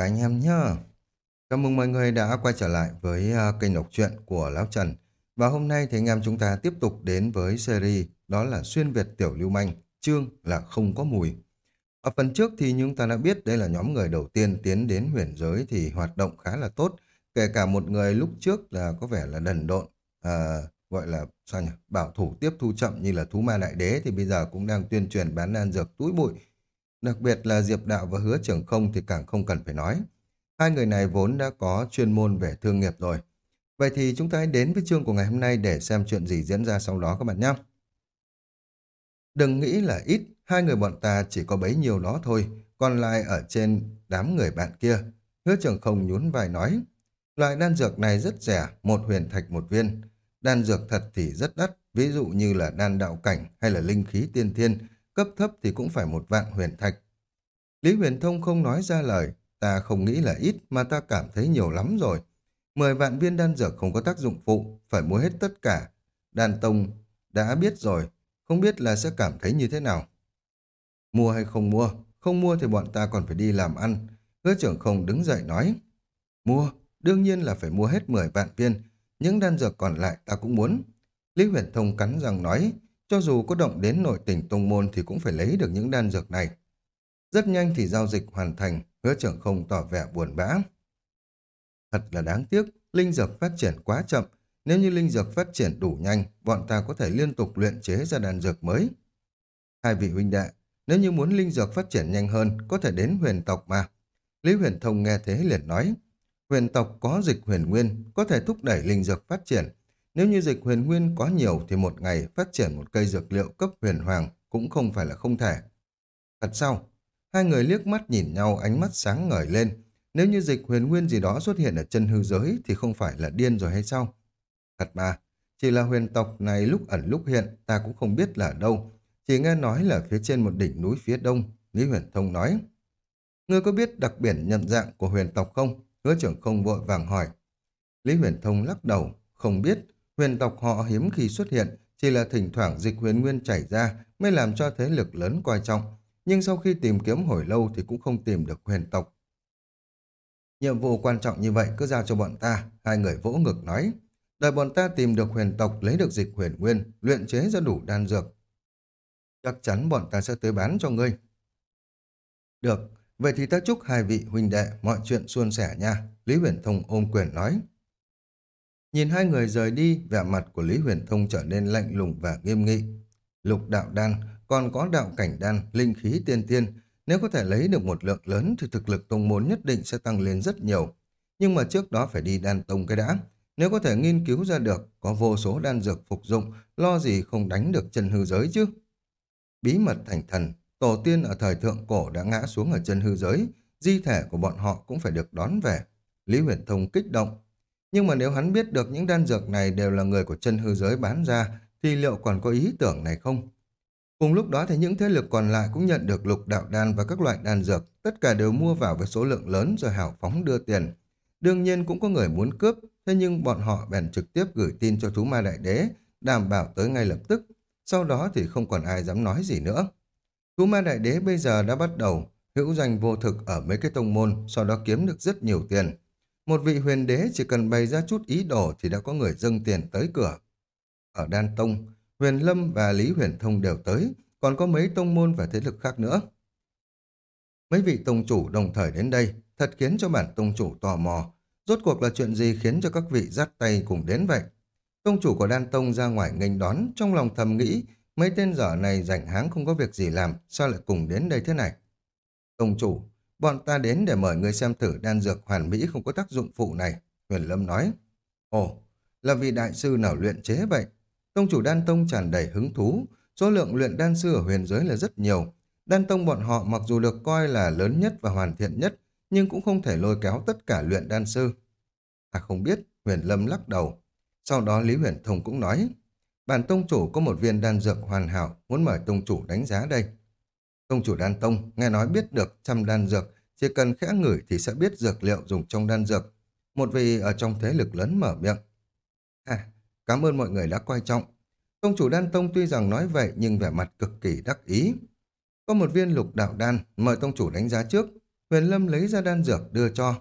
Các anh em nhé. Chào mừng mọi người đã quay trở lại với à, kênh đọc truyện của Lão Trần. Và hôm nay thì anh em chúng ta tiếp tục đến với series đó là Xuyên Việt Tiểu Lưu Manh, chương là Không Có Mùi. Ở phần trước thì chúng ta đã biết đây là nhóm người đầu tiên tiến đến huyền giới thì hoạt động khá là tốt. Kể cả một người lúc trước là có vẻ là đần độn, à, gọi là sao nhỉ? bảo thủ tiếp thu chậm như là thú ma đại đế thì bây giờ cũng đang tuyên truyền bán đan dược túi bụi Đặc biệt là Diệp Đạo và Hứa Trưởng Không thì càng không cần phải nói. Hai người này vốn đã có chuyên môn về thương nghiệp rồi. Vậy thì chúng ta hãy đến với chương của ngày hôm nay để xem chuyện gì diễn ra sau đó các bạn nhé. Đừng nghĩ là ít, hai người bọn ta chỉ có bấy nhiêu đó thôi, còn lại ở trên đám người bạn kia. Hứa Trưởng Không nhún vai nói, loại đan dược này rất rẻ, một huyền thạch một viên. Đan dược thật thì rất đắt, ví dụ như là đan đạo cảnh hay là linh khí tiên thiên, cấp thấp thì cũng phải một vạn huyền thạch. Lý Huyền Thông không nói ra lời, ta không nghĩ là ít mà ta cảm thấy nhiều lắm rồi. Mười vạn viên đan dược không có tác dụng phụ, phải mua hết tất cả. Đan Tông đã biết rồi, không biết là sẽ cảm thấy như thế nào. Mua hay không mua, không mua thì bọn ta còn phải đi làm ăn. Hứa trưởng không đứng dậy nói. Mua, đương nhiên là phải mua hết 10 vạn viên, những đan dược còn lại ta cũng muốn. Lý Huyền Thông cắn răng nói, cho dù có động đến nội tình tông môn thì cũng phải lấy được những đan dược này. Rất nhanh thì giao dịch hoàn thành, hứa trưởng không tỏ vẻ buồn bã. Thật là đáng tiếc, linh dược phát triển quá chậm. Nếu như linh dược phát triển đủ nhanh, bọn ta có thể liên tục luyện chế ra đan dược mới. Hai vị huynh đệ, nếu như muốn linh dược phát triển nhanh hơn, có thể đến huyền tộc mà. Lý huyền thông nghe thế liền nói, huyền tộc có dịch huyền nguyên, có thể thúc đẩy linh dược phát triển, nếu như dịch huyền nguyên có nhiều thì một ngày phát triển một cây dược liệu cấp huyền hoàng cũng không phải là không thể. Thật sao? Hai người liếc mắt nhìn nhau ánh mắt sáng ngời lên. Nếu như dịch huyền nguyên gì đó xuất hiện ở chân hư giới thì không phải là điên rồi hay sao? Thật mà, chỉ là huyền tộc này lúc ẩn lúc hiện ta cũng không biết là đâu. Chỉ nghe nói là phía trên một đỉnh núi phía đông, Lý Huyền Thông nói. Ngươi có biết đặc biển nhận dạng của huyền tộc không? Hứa trưởng không vội vàng hỏi. Lý Huyền Thông lắc đầu, không biết, Huyền tộc họ hiếm khi xuất hiện, chỉ là thỉnh thoảng dịch huyền nguyên chảy ra mới làm cho thế lực lớn coi trọng. Nhưng sau khi tìm kiếm hồi lâu thì cũng không tìm được huyền tộc. Nhiệm vụ quan trọng như vậy cứ giao cho bọn ta, hai người vỗ ngực nói. Đợi bọn ta tìm được huyền tộc lấy được dịch huyền nguyên, luyện chế ra đủ đan dược. Chắc chắn bọn ta sẽ tới bán cho ngươi. Được, vậy thì ta chúc hai vị huynh đệ mọi chuyện suôn sẻ nha. Lý Huyền Thông ôm quyền nói. Nhìn hai người rời đi, vẻ mặt của Lý Huyền Thông trở nên lạnh lùng và nghiêm nghị. Lục đạo đan, còn có đạo cảnh đan, linh khí tiên tiên. Nếu có thể lấy được một lượng lớn thì thực lực tông môn nhất định sẽ tăng lên rất nhiều. Nhưng mà trước đó phải đi đan tông cái đã. Nếu có thể nghiên cứu ra được, có vô số đan dược phục dụng, lo gì không đánh được chân hư giới chứ. Bí mật thành thần, tổ tiên ở thời thượng cổ đã ngã xuống ở chân hư giới, di thể của bọn họ cũng phải được đón về. Lý Huyền Thông kích động, nhưng mà nếu hắn biết được những đan dược này đều là người của chân hư giới bán ra, thì liệu còn có ý tưởng này không? Cùng lúc đó thì những thế lực còn lại cũng nhận được lục đạo đan và các loại đan dược, tất cả đều mua vào với số lượng lớn rồi hào phóng đưa tiền. Đương nhiên cũng có người muốn cướp, thế nhưng bọn họ bèn trực tiếp gửi tin cho thú ma đại đế, đảm bảo tới ngay lập tức. Sau đó thì không còn ai dám nói gì nữa. Thú ma đại đế bây giờ đã bắt đầu hữu danh vô thực ở mấy cái tông môn, sau đó kiếm được rất nhiều tiền. Một vị huyền đế chỉ cần bày ra chút ý đồ thì đã có người dâng tiền tới cửa. Ở Đan Tông, Huyền Lâm và Lý Huyền Thông đều tới, còn có mấy tông môn và thế lực khác nữa. Mấy vị tông chủ đồng thời đến đây, thật khiến cho bản tông chủ tò mò. Rốt cuộc là chuyện gì khiến cho các vị dắt tay cùng đến vậy? Tông chủ của Đan Tông ra ngoài nghênh đón, trong lòng thầm nghĩ, mấy tên dở này rảnh háng không có việc gì làm, sao lại cùng đến đây thế này? Tông chủ, Bọn ta đến để mời người xem thử đan dược hoàn mỹ không có tác dụng phụ này. Huyền Lâm nói. Ồ, là vì đại sư nào luyện chế vậy? Tông chủ đan tông tràn đầy hứng thú. Số lượng luyện đan sư ở huyền giới là rất nhiều. Đan tông bọn họ mặc dù được coi là lớn nhất và hoàn thiện nhất, nhưng cũng không thể lôi kéo tất cả luyện đan sư. À không biết, Huyền Lâm lắc đầu. Sau đó Lý Huyền Thông cũng nói, bản tông chủ có một viên đan dược hoàn hảo, muốn mời tông chủ đánh giá đây. Tông chủ đan tông nghe nói biết được trăm đan dược, chỉ cần khẽ ngửi thì sẽ biết dược liệu dùng trong đan dược. Một vị ở trong thế lực lớn mở miệng. À, cảm ơn mọi người đã coi trọng. Tông chủ đan tông tuy rằng nói vậy nhưng vẻ mặt cực kỳ đắc ý. Có một viên lục đạo đan, mời tông chủ đánh giá trước. Huyền Lâm lấy ra đan dược đưa cho.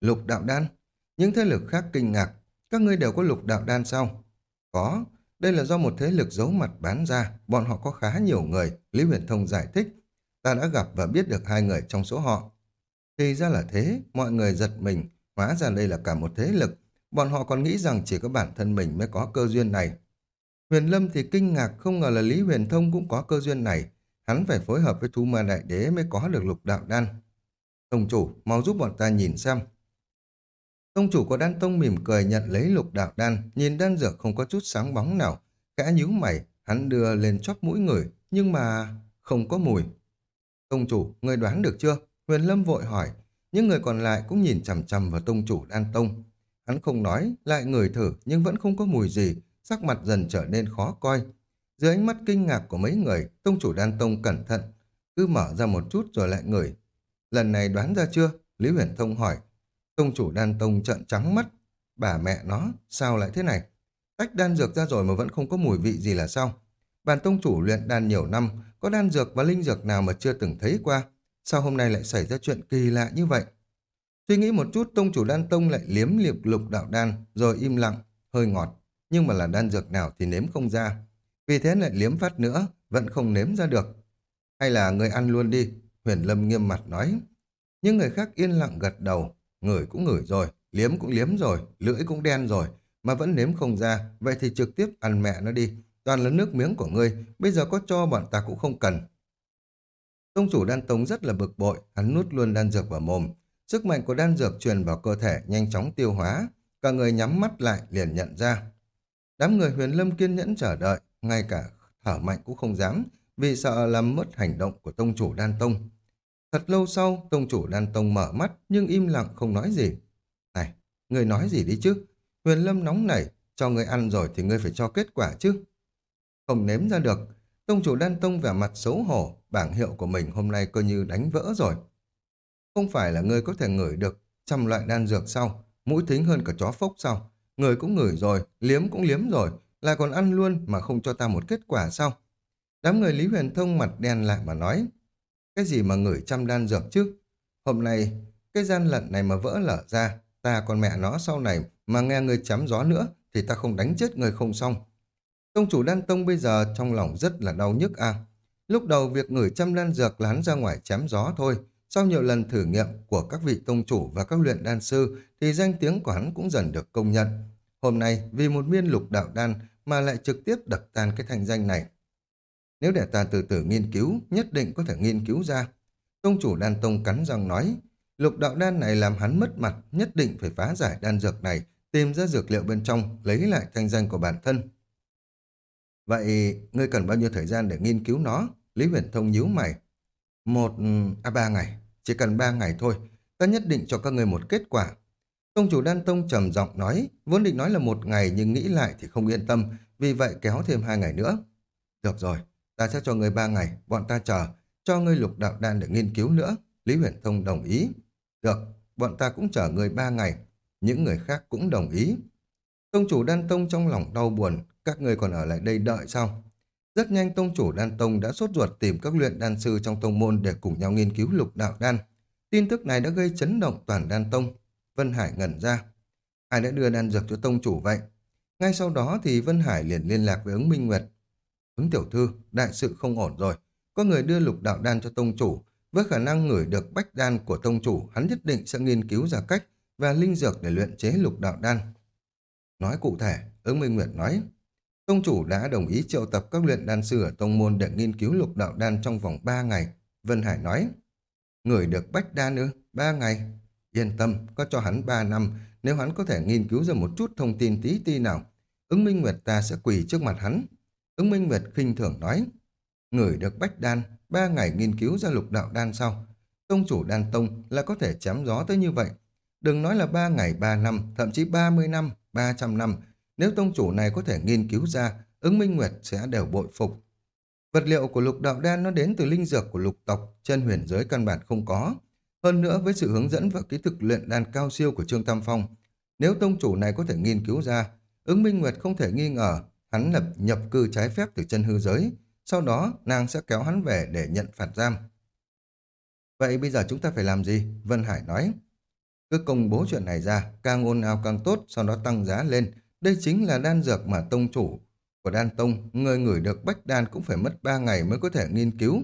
Lục đạo đan. Những thế lực khác kinh ngạc. Các ngươi đều có lục đạo đan sao? Có. Đây là do một thế lực giấu mặt bán ra. Bọn họ có khá nhiều người. Lý Huyền Thông giải thích. Ta đã gặp và biết được hai người trong số họ. Thì ra là thế. Mọi người giật mình. Hóa ra đây là cả một thế lực. Bọn họ còn nghĩ rằng chỉ có bản thân mình mới có cơ duyên này. Huyền Lâm thì kinh ngạc không ngờ là Lý Huyền Thông cũng có cơ duyên này. Hắn phải phối hợp với Thú Ma Đại Đế mới có được lục đạo đan. tổng chủ, mau giúp bọn ta nhìn xem. Tông chủ của đan tông mỉm cười nhận lấy lục đạo đan, nhìn đan dược không có chút sáng bóng nào. Kẽ nhíu mày, hắn đưa lên chóp mũi người, nhưng mà không có mùi. Tông chủ, người đoán được chưa? Huyền Lâm vội hỏi. Những người còn lại cũng nhìn chằm chằm vào tông chủ đan tông. Hắn không nói, lại ngửi thử nhưng vẫn không có mùi gì, sắc mặt dần trở nên khó coi. Dưới ánh mắt kinh ngạc của mấy người, tông chủ đan tông cẩn thận, cứ mở ra một chút rồi lại ngửi. Lần này đoán ra chưa? Lý Huyền Thông hỏi. Tông chủ đan tông trợn trắng mắt. Bà mẹ nó, sao lại thế này? Tách đan dược ra rồi mà vẫn không có mùi vị gì là sao? Bản tông chủ luyện đan nhiều năm, có đan dược và linh dược nào mà chưa từng thấy qua? Sao hôm nay lại xảy ra chuyện kỳ lạ như vậy? Suy nghĩ một chút, tông chủ đan tông lại liếm liệp lục đạo đan, rồi im lặng, hơi ngọt. Nhưng mà là đan dược nào thì nếm không ra. Vì thế lại liếm phát nữa, vẫn không nếm ra được. Hay là người ăn luôn đi, huyền lâm nghiêm mặt nói. Nhưng người khác yên lặng gật đầu, ngửi cũng ngửi rồi, liếm cũng liếm rồi, lưỡi cũng đen rồi, mà vẫn nếm không ra, vậy thì trực tiếp ăn mẹ nó đi. Toàn là nước miếng của ngươi, bây giờ có cho bọn ta cũng không cần. Tông chủ đan tông rất là bực bội, hắn nuốt luôn đan dược vào mồm. Sức mạnh của đan dược truyền vào cơ thể nhanh chóng tiêu hóa, cả người nhắm mắt lại liền nhận ra. Đám người huyền lâm kiên nhẫn chờ đợi, ngay cả thở mạnh cũng không dám, vì sợ làm mất hành động của tông chủ đan tông. Thật lâu sau, tông chủ đan tông mở mắt nhưng im lặng không nói gì. Này, người nói gì đi chứ? Huyền lâm nóng nảy, cho người ăn rồi thì ngươi phải cho kết quả chứ. Không nếm ra được, tông chủ đan tông vẻ mặt xấu hổ, bảng hiệu của mình hôm nay coi như đánh vỡ rồi. Không phải là ngươi có thể ngửi được trăm loại đan dược sau, mũi thính hơn cả chó phốc sau. Người cũng ngửi rồi, liếm cũng liếm rồi, lại còn ăn luôn mà không cho ta một kết quả sao? Đám người Lý Huyền Thông mặt đen lại mà nói, cái gì mà ngửi trăm đan dược chứ? Hôm nay, cái gian lận này mà vỡ lở ra, ta còn mẹ nó sau này mà nghe người chém gió nữa thì ta không đánh chết người không xong. Tông chủ đan tông bây giờ trong lòng rất là đau nhức à. Lúc đầu việc ngửi trăm đan dược lán ra ngoài chém gió thôi. Sau nhiều lần thử nghiệm của các vị tông chủ và các luyện đan sư thì danh tiếng của hắn cũng dần được công nhận. Hôm nay vì một miên lục đạo đan mà lại trực tiếp đập tan cái thanh danh này. Nếu để ta từ từ nghiên cứu, nhất định có thể nghiên cứu ra. Tông chủ đan tông cắn răng nói, lục đạo đan này làm hắn mất mặt, nhất định phải phá giải đan dược này, tìm ra dược liệu bên trong, lấy lại thanh danh của bản thân. Vậy, ngươi cần bao nhiêu thời gian để nghiên cứu nó? Lý Huyền Thông nhíu mày. Một, à ba ngày, chỉ cần ba ngày thôi, ta nhất định cho các ngươi một kết quả. Tông chủ đan tông trầm giọng nói, vốn định nói là một ngày nhưng nghĩ lại thì không yên tâm, vì vậy kéo thêm hai ngày nữa. Được rồi, ta sẽ cho người ba ngày, bọn ta chờ, cho ngươi lục đạo đan để nghiên cứu nữa. Lý Huyền Thông đồng ý. Được, bọn ta cũng chờ người ba ngày. Những người khác cũng đồng ý. Tông chủ đan tông trong lòng đau buồn, các người còn ở lại đây đợi sao? Rất nhanh tông chủ đan tông đã sốt ruột tìm các luyện đan sư trong tông môn để cùng nhau nghiên cứu lục đạo đan. Tin tức này đã gây chấn động toàn đan tông. Vân Hải ngẩn ra. Ai đã đưa đan dược cho tông chủ vậy? Ngay sau đó thì Vân Hải liền liên lạc với ứng Minh Nguyệt. Ứng tiểu thư, đại sự không ổn rồi. Có người đưa lục đạo đan cho tông chủ. Với khả năng ngửi được bách đan của tông chủ, hắn nhất định sẽ nghiên cứu ra cách và linh dược để luyện chế lục đạo đan. Nói cụ thể, ứng Minh Nguyệt nói, tông chủ đã đồng ý triệu tập các luyện đan sư ở tông môn để nghiên cứu lục đạo đan trong vòng 3 ngày. Vân Hải nói, ngửi được bách đan ư, 3 ngày. Yên tâm, có cho hắn 3 năm, nếu hắn có thể nghiên cứu ra một chút thông tin tí ti nào, ứng Minh Nguyệt ta sẽ quỳ trước mặt hắn. Ứng Minh Nguyệt khinh thường nói, ngửi được bách đan, ba ngày nghiên cứu ra lục đạo đan sau. Tông chủ đan tông là có thể chém gió tới như vậy. Đừng nói là ba ngày ba năm, thậm chí 30 năm, 300 năm, nếu tông chủ này có thể nghiên cứu ra, ứng Minh Nguyệt sẽ đều bội phục. Vật liệu của lục đạo đan nó đến từ linh dược của lục tộc, trên huyền giới căn bản không có. Hơn nữa với sự hướng dẫn và kỹ thực luyện đan cao siêu của Trương Tam Phong, nếu tông chủ này có thể nghiên cứu ra, ứng Minh Nguyệt không thể nghi ngờ hắn lập nhập cư trái phép từ chân hư giới, sau đó nàng sẽ kéo hắn về để nhận phạt giam. Vậy bây giờ chúng ta phải làm gì? Vân Hải nói. Cứ công bố chuyện này ra, càng ồn ào càng tốt, sau đó tăng giá lên. Đây chính là đan dược mà tông chủ của đan tông, người ngửi được bách đan cũng phải mất 3 ngày mới có thể nghiên cứu.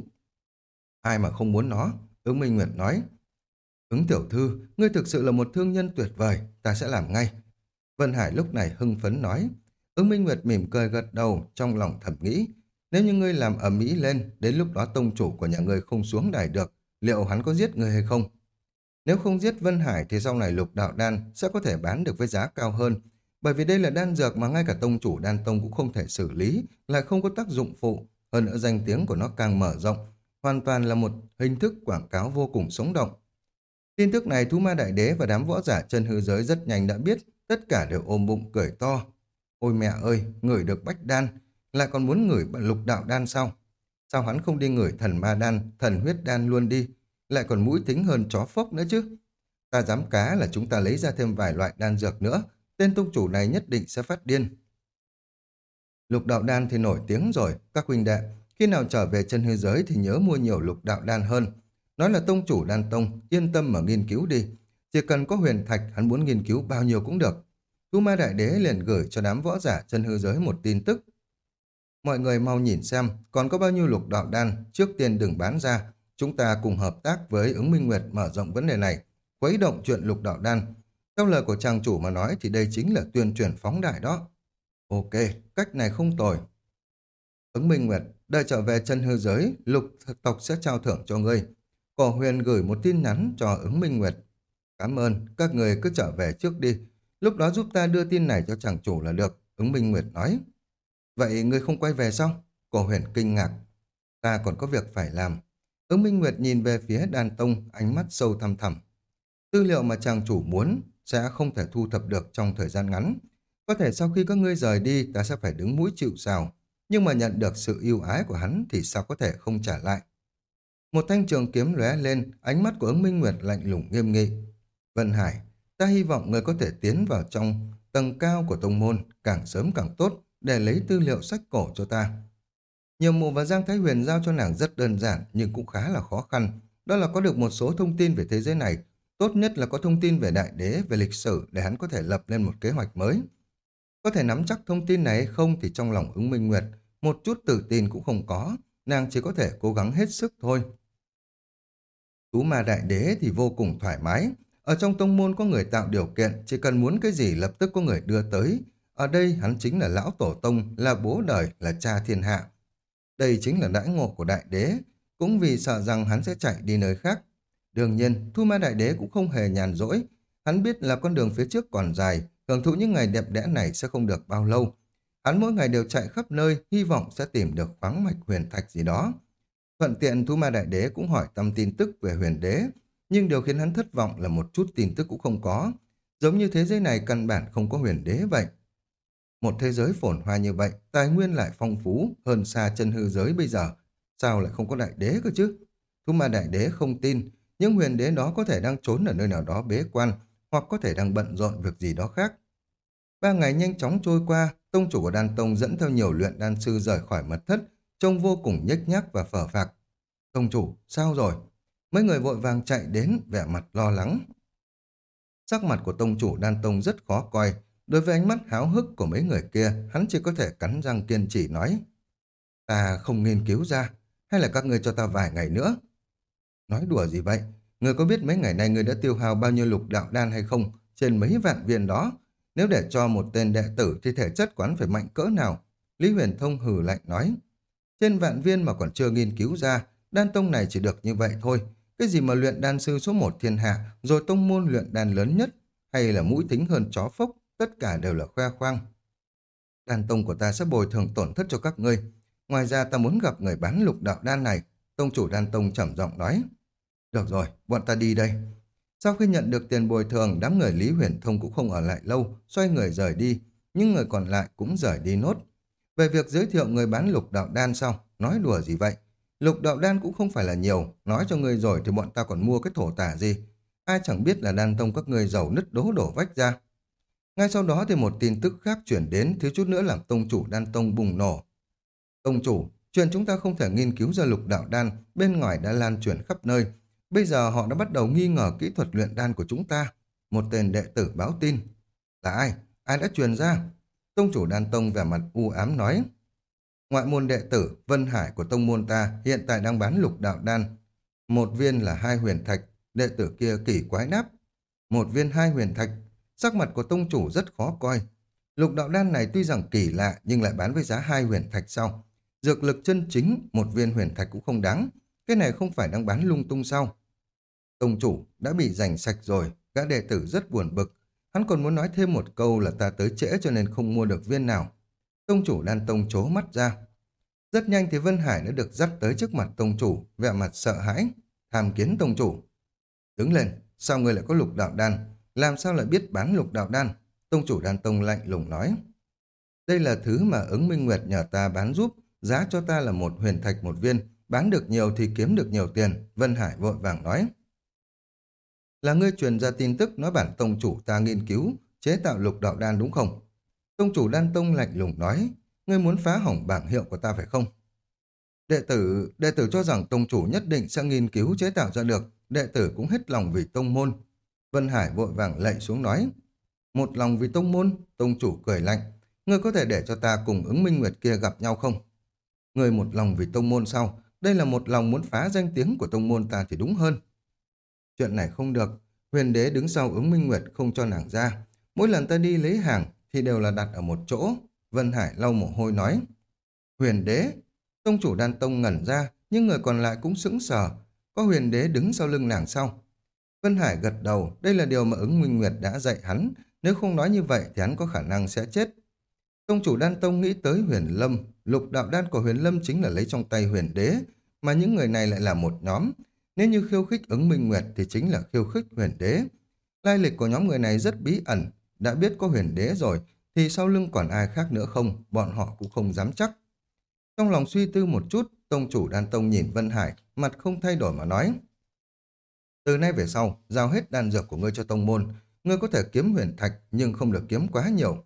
Ai mà không muốn nó? Ứng Minh Nguyệt nói. Ứng tiểu thư, ngươi thực sự là một thương nhân tuyệt vời, ta sẽ làm ngay. Vân Hải lúc này hưng phấn nói. Ứng Minh Nguyệt mỉm cười gật đầu, trong lòng thầm nghĩ. Nếu như ngươi làm ở Mỹ lên, đến lúc đó tông chủ của nhà ngươi không xuống đài được, liệu hắn có giết ngươi hay không? Nếu không giết Vân Hải thì sau này lục đạo đan sẽ có thể bán được với giá cao hơn, bởi vì đây là đan dược mà ngay cả tông chủ đan tông cũng không thể xử lý, lại không có tác dụng phụ, hơn nữa danh tiếng của nó càng mở rộng, hoàn toàn là một hình thức quảng cáo vô cùng sống động. Tin tức này Thú Ma Đại Đế và đám võ giả chân hư giới rất nhanh đã biết, tất cả đều ôm bụng cười to. Ôi mẹ ơi, ngửi được bách đan, lại còn muốn ngửi lục đạo đan sao? Sao hắn không đi ngửi thần ma đan, thần huyết đan luôn đi, lại còn mũi tính hơn chó phốc nữa chứ? Ta dám cá là chúng ta lấy ra thêm vài loại đan dược nữa, tên tông chủ này nhất định sẽ phát điên. Lục đạo đan thì nổi tiếng rồi, các huynh đệ, khi nào trở về chân hư giới thì nhớ mua nhiều lục đạo đan hơn. Nói là tông chủ đan tông, yên tâm mà nghiên cứu đi. Chỉ cần có huyền thạch, hắn muốn nghiên cứu bao nhiêu cũng được. Tu Ma Đại Đế liền gửi cho đám võ giả chân hư giới một tin tức. Mọi người mau nhìn xem, còn có bao nhiêu lục đạo đan, trước tiên đừng bán ra. Chúng ta cùng hợp tác với ứng minh nguyệt mở rộng vấn đề này, khuấy động chuyện lục đạo đan. Theo lời của trang chủ mà nói thì đây chính là tuyên truyền phóng đại đó. Ok, cách này không tồi. Ứng minh nguyệt, đợi trở về chân hư giới, lục tộc sẽ trao thưởng cho ngươi. Cổ huyền gửi một tin nhắn cho ứng minh nguyệt. Cảm ơn, các người cứ trở về trước đi. Lúc đó giúp ta đưa tin này cho chàng chủ là được, ứng minh nguyệt nói. Vậy ngươi không quay về sao? Cổ huyền kinh ngạc. Ta còn có việc phải làm. Ứng minh nguyệt nhìn về phía đàn tông, ánh mắt sâu thăm thẳm. Tư liệu mà chàng chủ muốn sẽ không thể thu thập được trong thời gian ngắn. Có thể sau khi các ngươi rời đi, ta sẽ phải đứng mũi chịu sào. Nhưng mà nhận được sự yêu ái của hắn thì sao có thể không trả lại. Một thanh trường kiếm lóe lên, ánh mắt của ứng minh nguyệt lạnh lùng nghiêm nghị. Vân Hải, ta hy vọng người có thể tiến vào trong tầng cao của tông môn, càng sớm càng tốt, để lấy tư liệu sách cổ cho ta. Nhiệm vụ và Giang Thái Huyền giao cho nàng rất đơn giản nhưng cũng khá là khó khăn. Đó là có được một số thông tin về thế giới này, tốt nhất là có thông tin về đại đế, về lịch sử để hắn có thể lập lên một kế hoạch mới. Có thể nắm chắc thông tin này hay không thì trong lòng ứng minh nguyệt, một chút tự tin cũng không có, nàng chỉ có thể cố gắng hết sức thôi. Tú ma đại đế thì vô cùng thoải mái, ở trong tông môn có người tạo điều kiện, chỉ cần muốn cái gì lập tức có người đưa tới. Ở đây hắn chính là lão tổ tông, là bố đời, là cha thiên hạ. Đây chính là đãi ngộ của đại đế, cũng vì sợ rằng hắn sẽ chạy đi nơi khác. Đương nhiên, Thu Ma Đại Đế cũng không hề nhàn rỗi. Hắn biết là con đường phía trước còn dài, hưởng thụ những ngày đẹp đẽ này sẽ không được bao lâu. Hắn mỗi ngày đều chạy khắp nơi, hy vọng sẽ tìm được khoáng mạch huyền thạch gì đó. Thuận tiện Thu Ma Đại Đế cũng hỏi tâm tin tức về huyền đế, nhưng điều khiến hắn thất vọng là một chút tin tức cũng không có. Giống như thế giới này căn bản không có huyền đế vậy. Một thế giới phồn hoa như vậy, tài nguyên lại phong phú hơn xa chân hư giới bây giờ. Sao lại không có đại đế cơ chứ? Thu Ma Đại Đế không tin, những huyền đế đó có thể đang trốn ở nơi nào đó bế quan, hoặc có thể đang bận rộn việc gì đó khác. Ba ngày nhanh chóng trôi qua, tông chủ của đan tông dẫn theo nhiều luyện đan sư rời khỏi mật thất, trông vô cùng nhếch nhác và phở phạc. Tông chủ, sao rồi? Mấy người vội vàng chạy đến, vẻ mặt lo lắng. Sắc mặt của tông chủ đan tông rất khó coi. Đối với ánh mắt háo hức của mấy người kia, hắn chỉ có thể cắn răng kiên trì nói. Ta không nghiên cứu ra, hay là các ngươi cho ta vài ngày nữa? Nói đùa gì vậy? Người có biết mấy ngày nay người đã tiêu hao bao nhiêu lục đạo đan hay không? Trên mấy vạn viên đó. Nếu để cho một tên đệ tử thì thể chất quán phải mạnh cỡ nào? Lý Huyền Thông hừ lạnh nói. Trên vạn viên mà còn chưa nghiên cứu ra, đan tông này chỉ được như vậy thôi. Cái gì mà luyện đan sư số một thiên hạ, rồi tông môn luyện đan lớn nhất, hay là mũi tính hơn chó phốc, tất cả đều là khoe khoang. Đan tông của ta sẽ bồi thường tổn thất cho các ngươi. Ngoài ra ta muốn gặp người bán lục đạo đan này, tông chủ đan tông trầm giọng nói. Được rồi, bọn ta đi đây. Sau khi nhận được tiền bồi thường, đám người Lý Huyền Thông cũng không ở lại lâu, xoay người rời đi, nhưng người còn lại cũng rời đi nốt. Về việc giới thiệu người bán lục đạo đan sau, nói đùa gì vậy? Lục đạo đan cũng không phải là nhiều, nói cho người rồi thì bọn ta còn mua cái thổ tả gì. Ai chẳng biết là đan tông các người giàu nứt đố đổ vách ra. Ngay sau đó thì một tin tức khác chuyển đến, thiếu chút nữa làm tông chủ đan tông bùng nổ. Tông chủ, chuyện chúng ta không thể nghiên cứu ra lục đạo đan, bên ngoài đã lan truyền khắp nơi. bây giờ họ đã bắt đầu nghi ngờ kỹ thuật luyện đan của chúng ta. Một tên đệ tử báo tin. Là ai? Ai đã truyền ra? Tông chủ đan tông vẻ mặt u ám nói. Ngoại môn đệ tử Vân Hải của tông môn ta hiện tại đang bán lục đạo đan. Một viên là hai huyền thạch, đệ tử kia kỳ quái đáp. Một viên hai huyền thạch, sắc mặt của tông chủ rất khó coi. Lục đạo đan này tuy rằng kỳ lạ nhưng lại bán với giá hai huyền thạch sau. Dược lực chân chính, một viên huyền thạch cũng không đáng. Cái này không phải đang bán lung tung sao? Tông chủ đã bị giành sạch rồi, gã đệ tử rất buồn bực. Hắn còn muốn nói thêm một câu là ta tới trễ cho nên không mua được viên nào. Tông chủ đan tông chố mắt ra. Rất nhanh thì Vân Hải đã được dắt tới trước mặt tông chủ, vẻ mặt sợ hãi, tham kiến tông chủ. Đứng lên, sao người lại có lục đạo đan? Làm sao lại biết bán lục đạo đan? Tông chủ đan tông lạnh lùng nói. Đây là thứ mà ứng minh nguyệt nhờ ta bán giúp, giá cho ta là một huyền thạch một viên, bán được nhiều thì kiếm được nhiều tiền, Vân Hải vội vàng nói. Là ngươi truyền ra tin tức nói bản tông chủ ta nghiên cứu, chế tạo lục đạo đan đúng không? Tông chủ đan tông lạnh lùng nói, ngươi muốn phá hỏng bảng hiệu của ta phải không? Đệ tử, đệ tử cho rằng tông chủ nhất định sẽ nghiên cứu chế tạo ra được, đệ tử cũng hết lòng vì tông môn. Vân Hải vội vàng lạy xuống nói, một lòng vì tông môn, tông chủ cười lạnh, ngươi có thể để cho ta cùng ứng minh nguyệt kia gặp nhau không? Ngươi một lòng vì tông môn sao? Đây là một lòng muốn phá danh tiếng của tông môn ta thì đúng hơn. Chuyện này không được, huyền đế đứng sau ứng minh nguyệt không cho nàng ra. Mỗi lần ta đi lấy hàng thì đều là đặt ở một chỗ. Vân Hải lau mồ hôi nói. Huyền đế, tông chủ đan tông ngẩn ra, nhưng người còn lại cũng sững sờ. Có huyền đế đứng sau lưng nàng sau. Vân Hải gật đầu, đây là điều mà ứng minh nguyệt đã dạy hắn. Nếu không nói như vậy thì hắn có khả năng sẽ chết. Tông chủ đan tông nghĩ tới huyền lâm, lục đạo đan của huyền lâm chính là lấy trong tay huyền đế, mà những người này lại là một nhóm. Nếu như khiêu khích ứng minh nguyệt thì chính là khiêu khích huyền đế. Lai lịch của nhóm người này rất bí ẩn, đã biết có huyền đế rồi thì sau lưng còn ai khác nữa không, bọn họ cũng không dám chắc. Trong lòng suy tư một chút, tông chủ đan tông nhìn Vân Hải, mặt không thay đổi mà nói. Từ nay về sau, giao hết đan dược của ngươi cho tông môn, ngươi có thể kiếm huyền thạch nhưng không được kiếm quá nhiều.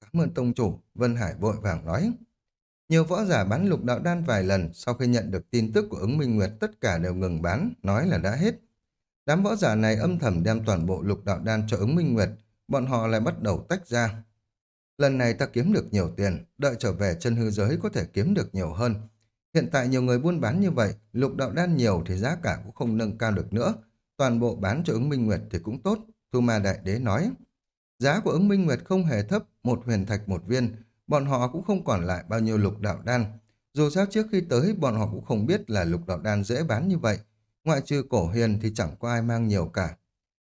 Cảm ơn tông chủ, Vân Hải vội vàng nói. Nhiều võ giả bán lục đạo đan vài lần sau khi nhận được tin tức của ứng minh nguyệt tất cả đều ngừng bán, nói là đã hết. Đám võ giả này âm thầm đem toàn bộ lục đạo đan cho ứng minh nguyệt, bọn họ lại bắt đầu tách ra. Lần này ta kiếm được nhiều tiền, đợi trở về chân hư giới có thể kiếm được nhiều hơn. Hiện tại nhiều người buôn bán như vậy, lục đạo đan nhiều thì giá cả cũng không nâng cao được nữa. Toàn bộ bán cho ứng minh nguyệt thì cũng tốt, Thu Ma Đại Đế nói. Giá của ứng minh nguyệt không hề thấp, một huyền thạch một viên, bọn họ cũng không còn lại bao nhiêu lục đạo đan. Dù sao trước khi tới, bọn họ cũng không biết là lục đạo đan dễ bán như vậy. Ngoại trừ cổ hiền thì chẳng có ai mang nhiều cả.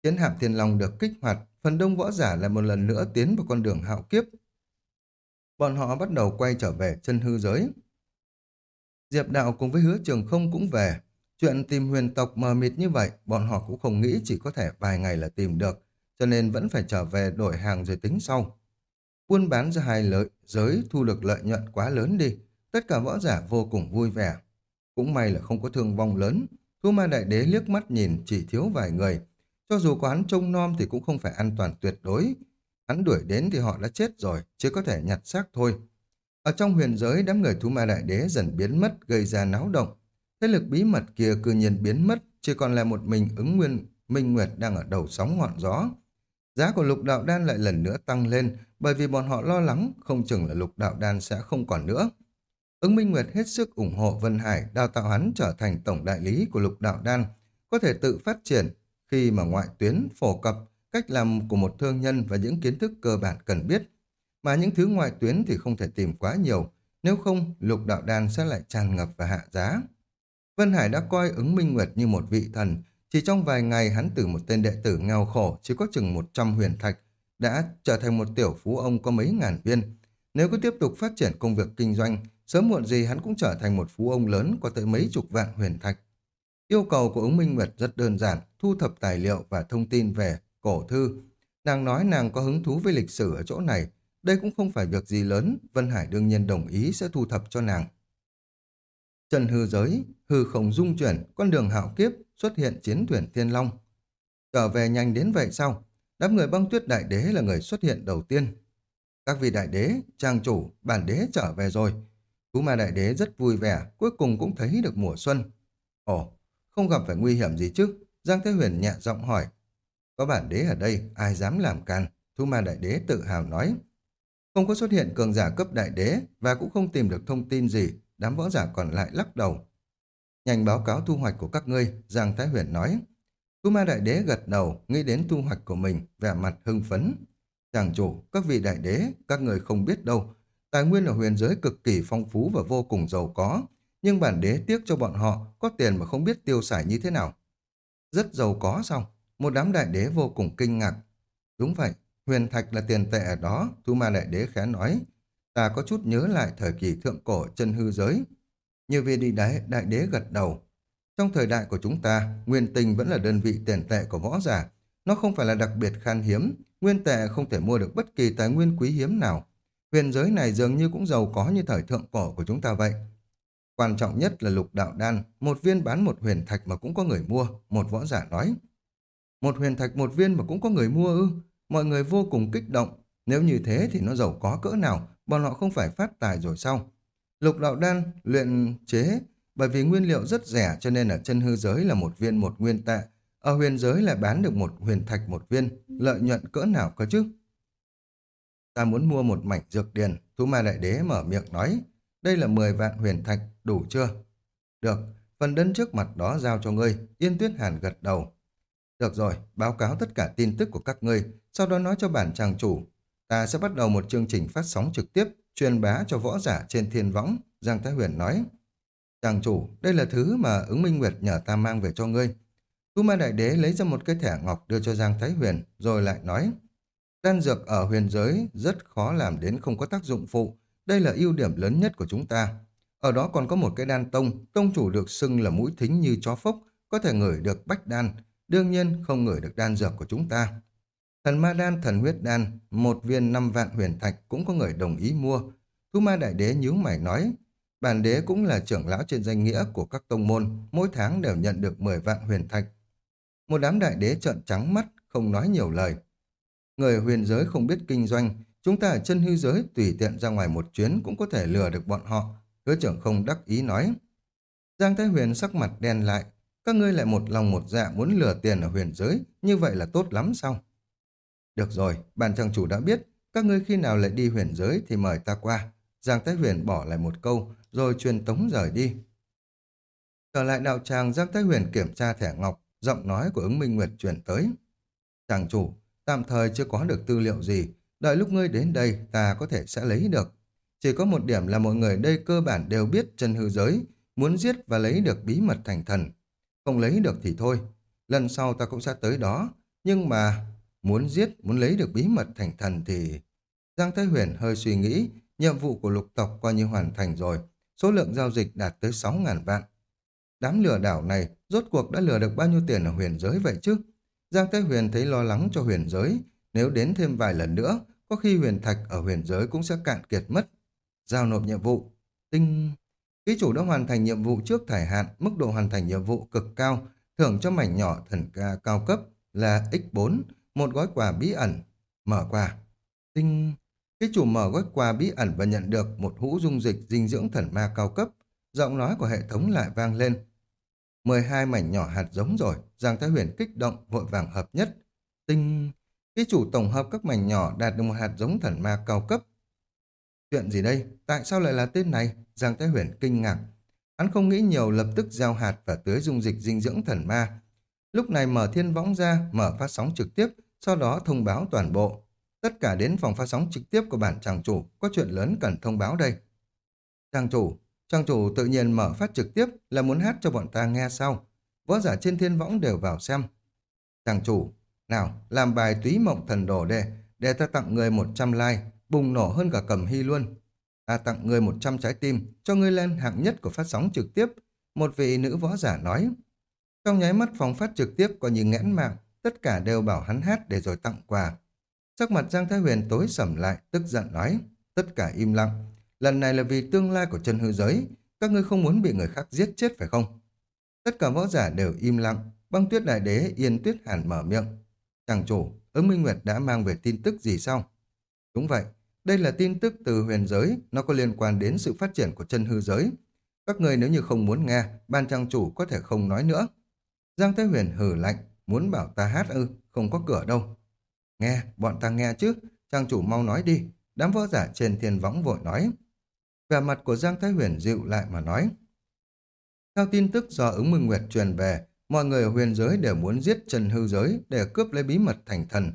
Chiến hạm thiên long được kích hoạt, phần đông võ giả lại một lần nữa tiến vào con đường hạo kiếp. Bọn họ bắt đầu quay trở về chân hư giới. Diệp đạo cùng với hứa trường không cũng về. Chuyện tìm huyền tộc mờ mịt như vậy, bọn họ cũng không nghĩ chỉ có thể vài ngày là tìm được, cho nên vẫn phải trở về đổi hàng rồi tính sau. Buôn bán ra hai lợi, giới thu được lợi nhuận quá lớn đi, tất cả võ giả vô cùng vui vẻ. Cũng may là không có thương vong lớn, Thu Ma Đại Đế liếc mắt nhìn chỉ thiếu vài người, cho dù có hắn trông nom thì cũng không phải an toàn tuyệt đối. Hắn đuổi đến thì họ đã chết rồi, chỉ có thể nhặt xác thôi. Ở trong huyền giới, đám người thú ma đại đế dần biến mất, gây ra náo động. Thế lực bí mật kia cư nhiên biến mất, chỉ còn là một mình ứng nguyên Minh Nguyệt đang ở đầu sóng ngọn gió. Giá của lục đạo đan lại lần nữa tăng lên, bởi vì bọn họ lo lắng không chừng là lục đạo đan sẽ không còn nữa. Ứng Minh Nguyệt hết sức ủng hộ Vân Hải đào tạo hắn trở thành tổng đại lý của lục đạo đan, có thể tự phát triển, khi mà ngoại tuyến phổ cập cách làm của một thương nhân và những kiến thức cơ bản cần biết. Mà những thứ ngoại tuyến thì không thể tìm quá nhiều, nếu không lục đạo đan sẽ lại tràn ngập và hạ giá. Vân Hải đã coi ứng Minh Nguyệt như một vị thần, chỉ trong vài ngày hắn từ một tên đệ tử nghèo khổ chỉ có chừng 100 huyền thạch, đã trở thành một tiểu phú ông có mấy ngàn viên. Nếu cứ tiếp tục phát triển công việc kinh doanh, sớm muộn gì hắn cũng trở thành một phú ông lớn có tới mấy chục vạn huyền thạch. Yêu cầu của ứng Minh Nguyệt rất đơn giản, thu thập tài liệu và thông tin về cổ thư. Nàng nói nàng có hứng thú với lịch sử ở chỗ này. Đây cũng không phải việc gì lớn, Vân Hải đương nhiên đồng ý sẽ thu thập cho nàng. Trần hư giới, hư không dung chuyển, con đường hạo kiếp, xuất hiện chiến thuyền thiên long. Trở về nhanh đến vậy sao? Đám người băng tuyết đại đế là người xuất hiện đầu tiên. Các vị đại đế, trang chủ, bản đế trở về rồi. Cú ma đại đế rất vui vẻ, cuối cùng cũng thấy được mùa xuân. Ồ, không gặp phải nguy hiểm gì chứ? Giang Thế Huyền nhẹ giọng hỏi. Có bản đế ở đây, ai dám làm can? Thu Ma Đại Đế tự hào nói. Không có xuất hiện cường giả cấp đại đế và cũng không tìm được thông tin gì, đám võ giả còn lại lắc đầu. Nhanh báo cáo thu hoạch của các ngươi, Giang Thái Huyền nói. Thu Ma Đại Đế gật đầu, nghĩ đến thu hoạch của mình, vẻ mặt hưng phấn. Chàng chủ, các vị đại đế, các người không biết đâu. Tài nguyên ở huyền giới cực kỳ phong phú và vô cùng giàu có, nhưng bản đế tiếc cho bọn họ có tiền mà không biết tiêu xài như thế nào. Rất giàu có sao? Một đám đại đế vô cùng kinh ngạc. Đúng vậy, huyền thạch là tiền tệ ở đó, Thu Ma Đại Đế khẽ nói. Ta có chút nhớ lại thời kỳ thượng cổ chân hư giới. Như vì đi đấy đại đế gật đầu. Trong thời đại của chúng ta, nguyên tinh vẫn là đơn vị tiền tệ của võ giả. Nó không phải là đặc biệt khan hiếm, nguyên tệ không thể mua được bất kỳ tài nguyên quý hiếm nào. Huyền giới này dường như cũng giàu có như thời thượng cổ của chúng ta vậy. Quan trọng nhất là lục đạo đan, một viên bán một huyền thạch mà cũng có người mua, một võ giả nói. Một huyền thạch một viên mà cũng có người mua ư, mọi người vô cùng kích động. Nếu như thế thì nó giàu có cỡ nào, bọn họ không phải phát tài rồi sao? Lục đạo đan luyện chế bởi vì nguyên liệu rất rẻ cho nên ở chân hư giới là một viên một nguyên tệ. Ở huyền giới lại bán được một huyền thạch một viên, lợi nhuận cỡ nào cơ chứ? Ta muốn mua một mảnh dược điền, Thú Ma Đại Đế mở miệng nói, đây là 10 vạn huyền thạch, đủ chưa? Được, phần đơn trước mặt đó giao cho ngươi, Yên Tuyết Hàn gật đầu. Được rồi, báo cáo tất cả tin tức của các ngươi, sau đó nói cho bản trang chủ. Ta sẽ bắt đầu một chương trình phát sóng trực tiếp, truyền bá cho võ giả trên thiên võng, Giang Thái Huyền nói. Chàng chủ, đây là thứ mà ứng minh nguyệt nhờ ta mang về cho ngươi. Tu Ma Đại Đế lấy ra một cái thẻ ngọc đưa cho Giang Thái Huyền, rồi lại nói. Đan dược ở huyền giới rất khó làm đến không có tác dụng phụ. Đây là ưu điểm lớn nhất của chúng ta. Ở đó còn có một cái đan tông, tông chủ được xưng là mũi thính như chó phốc, có thể ngửi được bách đan, đương nhiên không ngửi được đan dược của chúng ta. Thần ma đan, thần huyết đan, một viên năm vạn huyền thạch cũng có người đồng ý mua. Thu ma đại đế nhíu mày nói, bản đế cũng là trưởng lão trên danh nghĩa của các tông môn, mỗi tháng đều nhận được 10 vạn huyền thạch. Một đám đại đế trợn trắng mắt, không nói nhiều lời. Người huyền giới không biết kinh doanh, chúng ta ở chân hư giới tùy tiện ra ngoài một chuyến cũng có thể lừa được bọn họ. Hứa trưởng không đắc ý nói. Giang Thái Huyền sắc mặt đen lại, các ngươi lại một lòng một dạ muốn lừa tiền ở huyền giới, như vậy là tốt lắm sao? Được rồi, bàn trang chủ đã biết, các ngươi khi nào lại đi huyền giới thì mời ta qua. Giang Thái Huyền bỏ lại một câu, rồi truyền tống rời đi. Trở lại đạo tràng, Giang Thái Huyền kiểm tra thẻ ngọc, giọng nói của ứng minh nguyệt truyền tới. trang chủ, tạm thời chưa có được tư liệu gì, đợi lúc ngươi đến đây ta có thể sẽ lấy được. Chỉ có một điểm là mọi người đây cơ bản đều biết chân hư giới, muốn giết và lấy được bí mật thành thần. Không lấy được thì thôi, lần sau ta cũng sẽ tới đó, nhưng mà muốn giết, muốn lấy được bí mật thành thần thì... Giang Thái Huyền hơi suy nghĩ, nhiệm vụ của lục tộc coi như hoàn thành rồi, số lượng giao dịch đạt tới 6.000 vạn. Đám lừa đảo này rốt cuộc đã lừa được bao nhiêu tiền ở huyền giới vậy chứ? Giang Thái Huyền thấy lo lắng cho huyền giới, nếu đến thêm vài lần nữa, có khi huyền thạch ở huyền giới cũng sẽ cạn kiệt mất. Giao nộp nhiệm vụ. Tinh... Ký chủ đã hoàn thành nhiệm vụ trước thời hạn, mức độ hoàn thành nhiệm vụ cực cao, thưởng cho mảnh nhỏ thần ca cao cấp là X4, một gói quà bí ẩn. Mở quà. Tinh... Ký chủ mở gói quà bí ẩn và nhận được một hũ dung dịch dinh dưỡng thần ma cao cấp. Giọng nói của hệ thống lại vang lên. 12 mảnh nhỏ hạt giống rồi, Giang Thái Huyền kích động, vội vàng hợp nhất. Tinh... Ký chủ tổng hợp các mảnh nhỏ đạt được một hạt giống thần ma cao cấp. Chuyện gì đây? Tại sao lại là tên này? Giang Thái Huyền kinh ngạc. Hắn không nghĩ nhiều lập tức gieo hạt và tưới dung dịch dinh dưỡng thần ma. Lúc này mở thiên võng ra, mở phát sóng trực tiếp, sau đó thông báo toàn bộ. Tất cả đến phòng phát sóng trực tiếp của bản chàng chủ, có chuyện lớn cần thông báo đây. Chàng chủ, chàng chủ tự nhiên mở phát trực tiếp là muốn hát cho bọn ta nghe sau. Võ giả trên thiên võng đều vào xem. Chàng chủ, nào, làm bài túy mộng thần đồ đề, để ta tặng người 100 like, bùng nổ hơn cả cầm hy luôn. Ta tặng người 100 trái tim, cho ngươi lên hạng nhất của phát sóng trực tiếp. Một vị nữ võ giả nói. Trong nháy mắt phòng phát trực tiếp có như nghẽn mạng, tất cả đều bảo hắn hát để rồi tặng quà. Sắc mặt Giang Thái Huyền tối sầm lại, tức giận nói. Tất cả im lặng. Lần này là vì tương lai của chân hư giới. Các ngươi không muốn bị người khác giết chết phải không? Tất cả võ giả đều im lặng. Băng tuyết đại đế yên tuyết hàn mở miệng. Chàng chủ, ứng minh nguyệt đã mang về tin tức gì sao? Đúng vậy, đây là tin tức từ huyền giới, nó có liên quan đến sự phát triển của chân hư giới. Các người nếu như không muốn nghe, ban trang chủ có thể không nói nữa. Giang Thái Huyền hử lạnh, muốn bảo ta hát ư, không có cửa đâu. Nghe, bọn ta nghe chứ, trang chủ mau nói đi. Đám võ giả trên thiên võng vội nói. Vẻ mặt của Giang Thái Huyền dịu lại mà nói. Theo tin tức do ứng minh nguyệt truyền về, mọi người ở huyền giới đều muốn giết Trần Hư Giới để cướp lấy bí mật thành thần.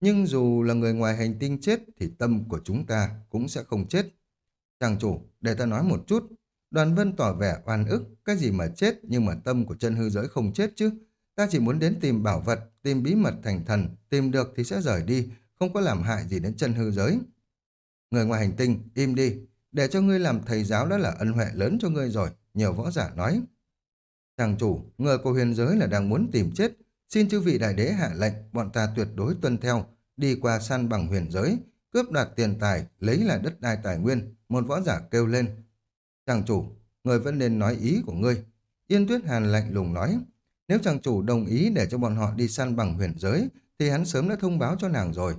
Nhưng dù là người ngoài hành tinh chết thì tâm của chúng ta cũng sẽ không chết. Chàng chủ, để ta nói một chút. Đoàn vân tỏ vẻ oan ức, cái gì mà chết nhưng mà tâm của trần hư giới không chết chứ. Ta chỉ muốn đến tìm bảo vật, tìm bí mật thành thần, tìm được thì sẽ rời đi, không có làm hại gì đến trần hư giới. Người ngoài hành tinh, im đi, để cho ngươi làm thầy giáo đó là ân huệ lớn cho ngươi rồi, nhiều võ giả nói. Chàng chủ, người của huyền giới là đang muốn tìm chết, xin chư vị đại đế hạ lệnh, bọn ta tuyệt đối tuân theo, đi qua săn bằng huyền giới, cướp đoạt tiền tài, lấy lại đất đai tài nguyên, một võ giả kêu lên. Chàng chủ, người vẫn nên nói ý của ngươi. Yên Tuyết Hàn lạnh lùng nói, nếu chàng chủ đồng ý để cho bọn họ đi săn bằng huyền giới, thì hắn sớm đã thông báo cho nàng rồi.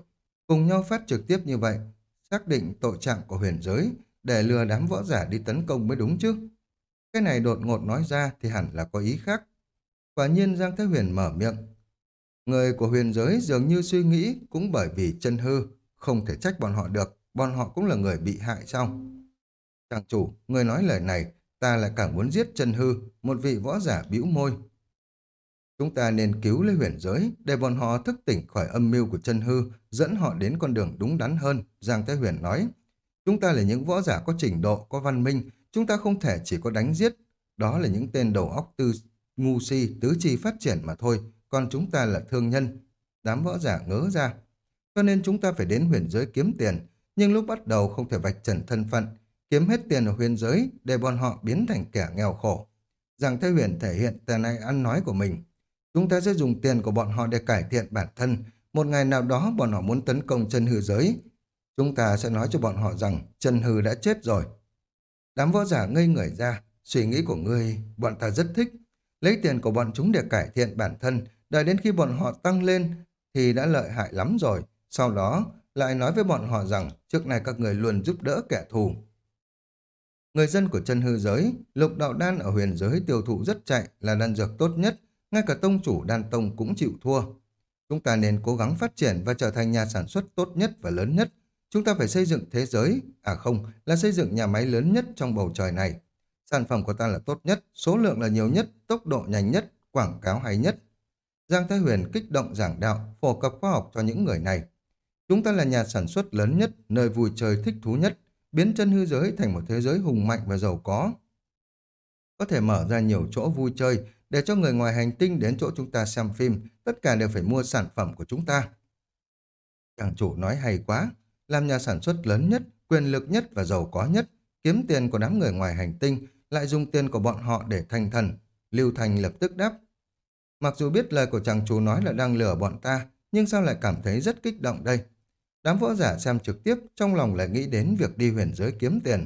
Cùng nhau phát trực tiếp như vậy, xác định tội trạng của huyền giới, để lừa đám võ giả đi tấn công mới đúng chứ. Cái này đột ngột nói ra thì hẳn là có ý khác. Quả nhiên Giang Thế Huyền mở miệng. Người của huyền giới dường như suy nghĩ cũng bởi vì chân hư, không thể trách bọn họ được, bọn họ cũng là người bị hại sao? Chàng chủ, người nói lời này, ta lại càng muốn giết chân hư, một vị võ giả bĩu môi. Chúng ta nên cứu lấy huyền giới, để bọn họ thức tỉnh khỏi âm mưu của chân hư, dẫn họ đến con đường đúng đắn hơn, Giang Thế Huyền nói. Chúng ta là những võ giả có trình độ, có văn minh, chúng ta không thể chỉ có đánh giết. Đó là những tên đầu óc tư ngu si, tứ chi phát triển mà thôi, còn chúng ta là thương nhân. Đám võ giả ngớ ra. Cho nên chúng ta phải đến huyền giới kiếm tiền, nhưng lúc bắt đầu không thể vạch trần thân phận, kiếm hết tiền ở huyền giới để bọn họ biến thành kẻ nghèo khổ. Giang Thế Huyền thể hiện tài này ăn nói của mình. Chúng ta sẽ dùng tiền của bọn họ để cải thiện bản thân. Một ngày nào đó bọn họ muốn tấn công chân hư giới. Chúng ta sẽ nói cho bọn họ rằng chân hư đã chết rồi. Đám võ giả ngây người ra. Suy nghĩ của ngươi, bọn ta rất thích. Lấy tiền của bọn chúng để cải thiện bản thân. Đợi đến khi bọn họ tăng lên thì đã lợi hại lắm rồi. Sau đó lại nói với bọn họ rằng trước này các người luôn giúp đỡ kẻ thù. Người dân của chân hư giới, lục đạo đan ở huyền giới tiêu thụ rất chạy là đan dược tốt nhất, ngay cả tông chủ đan tông cũng chịu thua. Chúng ta nên cố gắng phát triển và trở thành nhà sản xuất tốt nhất và lớn nhất. Chúng ta phải xây dựng thế giới, à không, là xây dựng nhà máy lớn nhất trong bầu trời này. Sản phẩm của ta là tốt nhất, số lượng là nhiều nhất, tốc độ nhanh nhất, quảng cáo hay nhất. Giang Thái Huyền kích động giảng đạo, phổ cập khoa học cho những người này. Chúng ta là nhà sản xuất lớn nhất, nơi vui chơi thích thú nhất, biến chân hư giới thành một thế giới hùng mạnh và giàu có. Có thể mở ra nhiều chỗ vui chơi để cho người ngoài hành tinh đến chỗ chúng ta xem phim, tất cả đều phải mua sản phẩm của chúng ta. Chàng chủ nói hay quá, làm nhà sản xuất lớn nhất, quyền lực nhất và giàu có nhất, kiếm tiền của đám người ngoài hành tinh, lại dùng tiền của bọn họ để thành thần. Lưu Thành lập tức đáp. Mặc dù biết lời của chàng chủ nói là đang lừa bọn ta, nhưng sao lại cảm thấy rất kích động đây? Đám võ giả xem trực tiếp trong lòng lại nghĩ đến việc đi huyền giới kiếm tiền.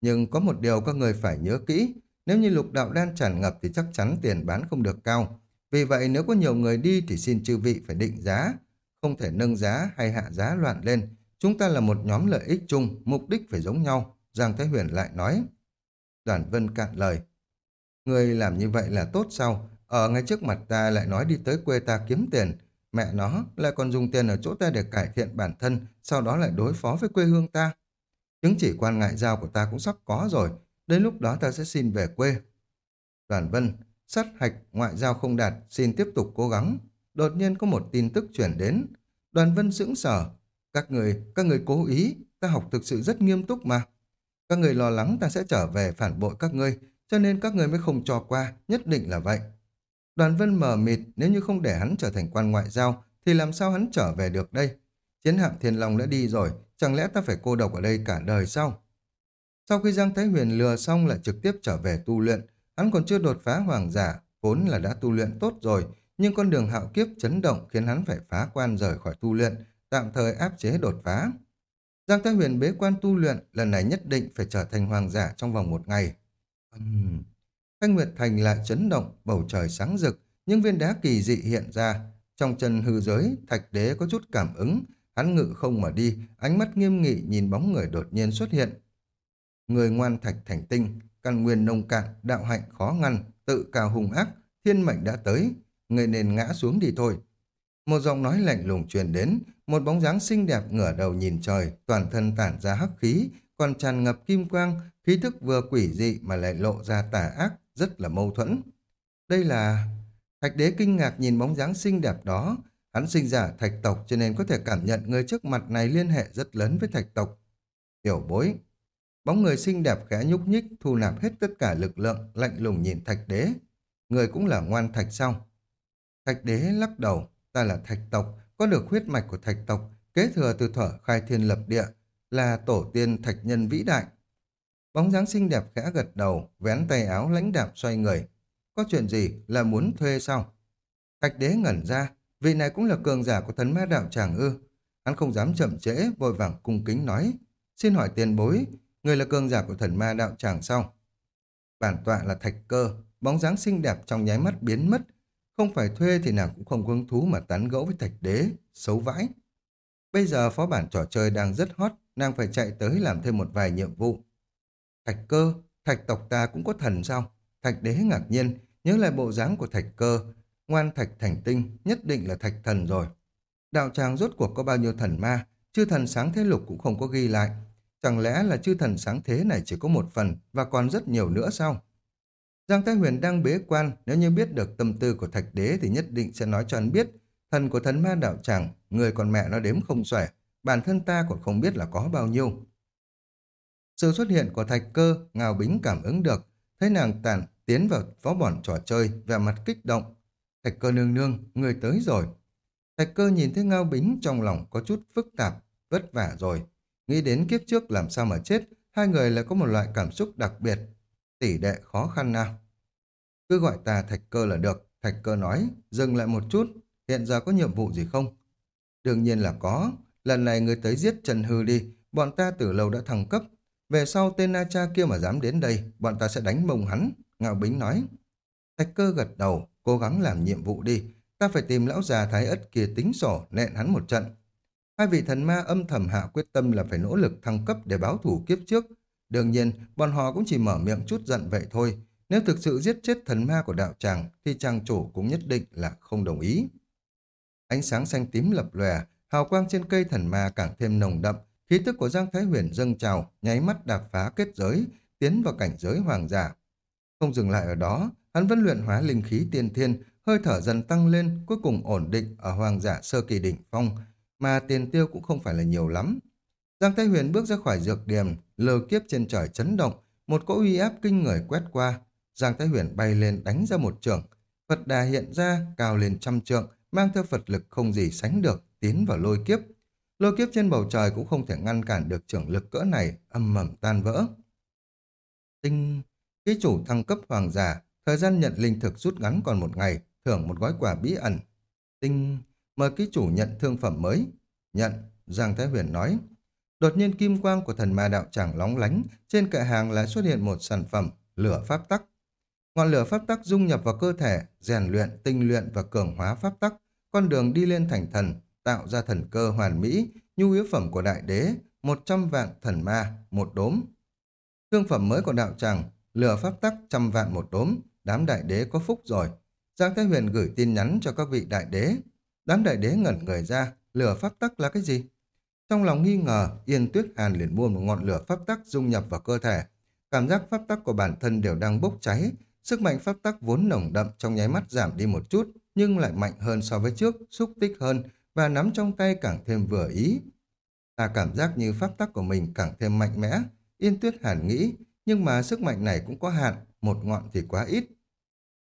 Nhưng có một điều các người phải nhớ kỹ, nếu như lục đạo đan tràn ngập thì chắc chắn tiền bán không được cao. Vì vậy nếu có nhiều người đi thì xin chư vị phải định giá, không thể nâng giá hay hạ giá loạn lên. Chúng ta là một nhóm lợi ích chung, mục đích phải giống nhau, Giang Thái Huyền lại nói. Đoàn Vân cạn lời. Người làm như vậy là tốt sao? Ở ngay trước mặt ta lại nói đi tới quê ta kiếm tiền, Mẹ nó lại còn dùng tiền ở chỗ ta để cải thiện bản thân, sau đó lại đối phó với quê hương ta. Chứng chỉ quan ngại giao của ta cũng sắp có rồi, đến lúc đó ta sẽ xin về quê. Đoàn Vân, sát hạch ngoại giao không đạt, xin tiếp tục cố gắng. Đột nhiên có một tin tức chuyển đến. Đoàn Vân sững sở. Các người, các người cố ý, ta học thực sự rất nghiêm túc mà. Các người lo lắng ta sẽ trở về phản bội các ngươi, cho nên các người mới không cho qua, nhất định là vậy. Đoàn vân mờ mịt nếu như không để hắn trở thành quan ngoại giao thì làm sao hắn trở về được đây? Chiến hạm thiên long đã đi rồi, chẳng lẽ ta phải cô độc ở đây cả đời sao? Sau khi Giang Thái Huyền lừa xong lại trực tiếp trở về tu luyện, hắn còn chưa đột phá hoàng giả, vốn là đã tu luyện tốt rồi, nhưng con đường hạo kiếp chấn động khiến hắn phải phá quan rời khỏi tu luyện, tạm thời áp chế đột phá. Giang Thái Huyền bế quan tu luyện, lần này nhất định phải trở thành hoàng giả trong vòng một ngày. Uhm, Thanh Nguyệt Thành lại chấn động, bầu trời sáng rực, những viên đá kỳ dị hiện ra. Trong chân hư giới, thạch đế có chút cảm ứng, hắn ngự không mà đi, ánh mắt nghiêm nghị nhìn bóng người đột nhiên xuất hiện. Người ngoan thạch thành tinh, căn nguyên nông cạn, đạo hạnh khó ngăn, tự cao hùng ác, thiên mệnh đã tới, người nên ngã xuống đi thôi. Một giọng nói lạnh lùng truyền đến, một bóng dáng xinh đẹp ngửa đầu nhìn trời, toàn thân tản ra hắc khí, còn tràn ngập kim quang, khí thức vừa quỷ dị mà lại lộ ra tà ác, rất là mâu thuẫn. Đây là... Thạch đế kinh ngạc nhìn bóng dáng xinh đẹp đó, hắn sinh ra thạch tộc cho nên có thể cảm nhận người trước mặt này liên hệ rất lớn với thạch tộc. Tiểu bối, bóng người xinh đẹp khẽ nhúc nhích, thu nạp hết tất cả lực lượng, lạnh lùng nhìn thạch đế. Người cũng là ngoan thạch sao? Thạch đế lắc đầu, ta là thạch tộc, có được huyết mạch của thạch tộc, kế thừa từ thở khai thiên lập địa, là tổ tiên thạch nhân vĩ đại. Bóng dáng xinh đẹp khẽ gật đầu, vén tay áo lãnh đạm xoay người. Có chuyện gì là muốn thuê sao? Thạch đế ngẩn ra, vị này cũng là cường giả của thần ma đạo tràng ư. Hắn không dám chậm trễ, vội vàng cung kính nói. Xin hỏi tiền bối, người là cường giả của thần ma đạo tràng sao? Bản tọa là thạch cơ, bóng dáng xinh đẹp trong nháy mắt biến mất. Không phải thuê thì nàng cũng không hứng thú mà tán gẫu với thạch đế, xấu vãi. Bây giờ phó bản trò chơi đang rất hot, nàng phải chạy tới làm thêm một vài nhiệm vụ. Thạch cơ, thạch tộc ta cũng có thần sao? Thạch đế ngạc nhiên, nhớ lại bộ dáng của thạch cơ. Ngoan thạch thành tinh, nhất định là thạch thần rồi. Đạo tràng rốt cuộc có bao nhiêu thần ma, chư thần sáng thế lục cũng không có ghi lại. Chẳng lẽ là chư thần sáng thế này chỉ có một phần và còn rất nhiều nữa sao? Giang Thái Huyền đang bế quan, nếu như biết được tâm tư của thạch đế thì nhất định sẽ nói cho anh biết. Thần của thần ma đạo tràng, người còn mẹ nó đếm không xuể, bản thân ta còn không biết là có bao nhiêu. Sự xuất hiện của thạch cơ, Ngào Bính cảm ứng được, thấy nàng tàn tiến vào phó bọn trò chơi, vẻ mặt kích động. Thạch cơ nương nương, người tới rồi. Thạch cơ nhìn thấy Ngao Bính trong lòng có chút phức tạp, vất vả rồi. Nghĩ đến kiếp trước làm sao mà chết, hai người lại có một loại cảm xúc đặc biệt. Tỷ đệ khó khăn nào. Cứ gọi ta thạch cơ là được, thạch cơ nói, dừng lại một chút, hiện giờ có nhiệm vụ gì không? Đương nhiên là có, lần này người tới giết Trần Hư đi, bọn ta từ lâu đã thăng cấp. Về sau tên Na Cha kia mà dám đến đây, bọn ta sẽ đánh mông hắn, Ngạo Bính nói. Thạch cơ gật đầu, cố gắng làm nhiệm vụ đi, ta phải tìm lão già thái ất kia tính sổ, nện hắn một trận. Hai vị thần ma âm thầm hạ quyết tâm là phải nỗ lực thăng cấp để báo thủ kiếp trước. Đương nhiên, bọn họ cũng chỉ mở miệng chút giận vậy thôi. Nếu thực sự giết chết thần ma của đạo tràng, thì trang chủ cũng nhất định là không đồng ý. Ánh sáng xanh tím lập lòe, hào quang trên cây thần ma càng thêm nồng đậm, khí tức của Giang Thái Huyền dâng trào, nháy mắt đạp phá kết giới, tiến vào cảnh giới hoàng giả. Không dừng lại ở đó, hắn vẫn luyện hóa linh khí tiên thiên, hơi thở dần tăng lên, cuối cùng ổn định ở hoàng giả sơ kỳ đỉnh phong, mà tiền tiêu cũng không phải là nhiều lắm. Giang Thái Huyền bước ra khỏi dược điểm, lờ kiếp trên trời chấn động, một cỗ uy áp kinh người quét qua. Giang Thái Huyền bay lên đánh ra một trường, Phật đà hiện ra cao lên trăm trượng, mang theo Phật lực không gì sánh được, tiến vào lôi kiếp. Lôi kiếp trên bầu trời cũng không thể ngăn cản được trưởng lực cỡ này, âm mầm tan vỡ. Tinh, ký chủ thăng cấp hoàng giả, thời gian nhận linh thực rút ngắn còn một ngày, thưởng một gói quà bí ẩn. Tinh, mời ký chủ nhận thương phẩm mới. Nhận, Giang Thái Huyền nói. Đột nhiên kim quang của thần ma đạo chẳng lóng lánh, trên kệ hàng lại xuất hiện một sản phẩm, lửa pháp tắc. Ngọn lửa pháp tắc dung nhập vào cơ thể, rèn luyện, tinh luyện và cường hóa pháp tắc, con đường đi lên thành thần, tạo ra thần cơ hoàn mỹ, nhu yếu phẩm của đại đế, một trăm vạn thần ma, một đốm. Thương phẩm mới của đạo tràng, lửa pháp tắc trăm vạn một đốm, đám đại đế có phúc rồi. Giang Thái Huyền gửi tin nhắn cho các vị đại đế. Đám đại đế ngẩn người ra, lửa pháp tắc là cái gì? Trong lòng nghi ngờ, Yên Tuyết Hàn liền mua một ngọn lửa pháp tắc dung nhập vào cơ thể. Cảm giác pháp tắc của bản thân đều đang bốc cháy, sức mạnh pháp tắc vốn nồng đậm trong nháy mắt giảm đi một chút, nhưng lại mạnh hơn so với trước, xúc tích hơn và nắm trong tay càng thêm vừa ý. Ta cảm giác như pháp tắc của mình càng thêm mạnh mẽ, Yên Tuyết Hàn nghĩ, nhưng mà sức mạnh này cũng có hạn, một ngọn thì quá ít.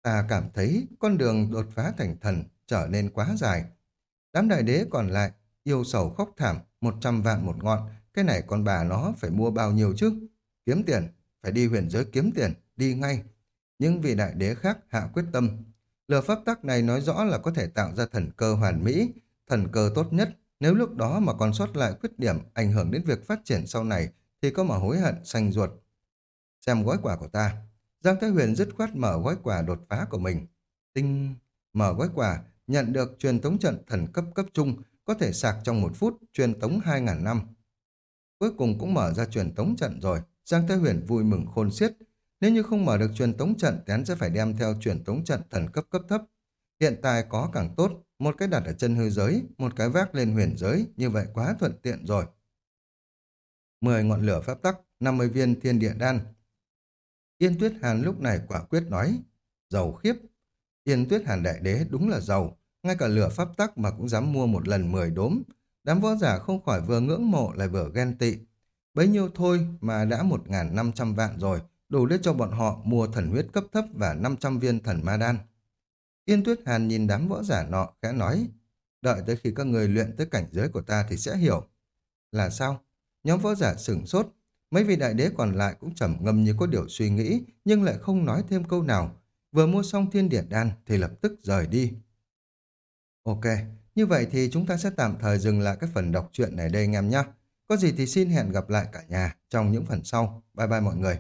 Ta cảm thấy con đường đột phá thành thần trở nên quá dài. Đám đại đế còn lại, yêu sầu khóc thảm, một trăm vạn một ngọn, cái này con bà nó phải mua bao nhiêu chứ? Kiếm tiền, phải đi huyền giới kiếm tiền, đi ngay. Nhưng vị đại đế khác hạ quyết tâm. Lừa pháp tắc này nói rõ là có thể tạo ra thần cơ hoàn mỹ, thần cơ tốt nhất. Nếu lúc đó mà còn sót lại khuyết điểm ảnh hưởng đến việc phát triển sau này thì có mà hối hận xanh ruột. Xem gói quà của ta. Giang Thái Huyền dứt khoát mở gói quà đột phá của mình. Tinh, mở gói quà, nhận được truyền tống trận thần cấp cấp trung, có thể sạc trong một phút, truyền tống 2.000 năm. Cuối cùng cũng mở ra truyền tống trận rồi, Giang Thái Huyền vui mừng khôn xiết. Nếu như không mở được truyền tống trận thì hắn sẽ phải đem theo truyền tống trận thần cấp cấp thấp. Hiện tại có càng tốt, một cái đặt ở chân hư giới, một cái vác lên huyền giới, như vậy quá thuận tiện rồi. 10 ngọn lửa pháp tắc, 50 viên thiên địa đan. Yên Tuyết Hàn lúc này quả quyết nói, giàu khiếp. Yên Tuyết Hàn đại đế đúng là giàu, ngay cả lửa pháp tắc mà cũng dám mua một lần 10 đốm. Đám võ giả không khỏi vừa ngưỡng mộ lại vừa ghen tị. Bấy nhiêu thôi mà đã 1.500 vạn rồi, đủ để cho bọn họ mua thần huyết cấp thấp và 500 viên thần ma đan. Yên Tuyết Hàn nhìn đám võ giả nọ khẽ nói, đợi tới khi các người luyện tới cảnh giới của ta thì sẽ hiểu. Là sao? Nhóm võ giả sửng sốt, mấy vị đại đế còn lại cũng trầm ngâm như có điều suy nghĩ, nhưng lại không nói thêm câu nào. Vừa mua xong thiên địa đan thì lập tức rời đi. Ok, như vậy thì chúng ta sẽ tạm thời dừng lại cái phần đọc truyện này đây anh em nhé. Có gì thì xin hẹn gặp lại cả nhà trong những phần sau. Bye bye mọi người.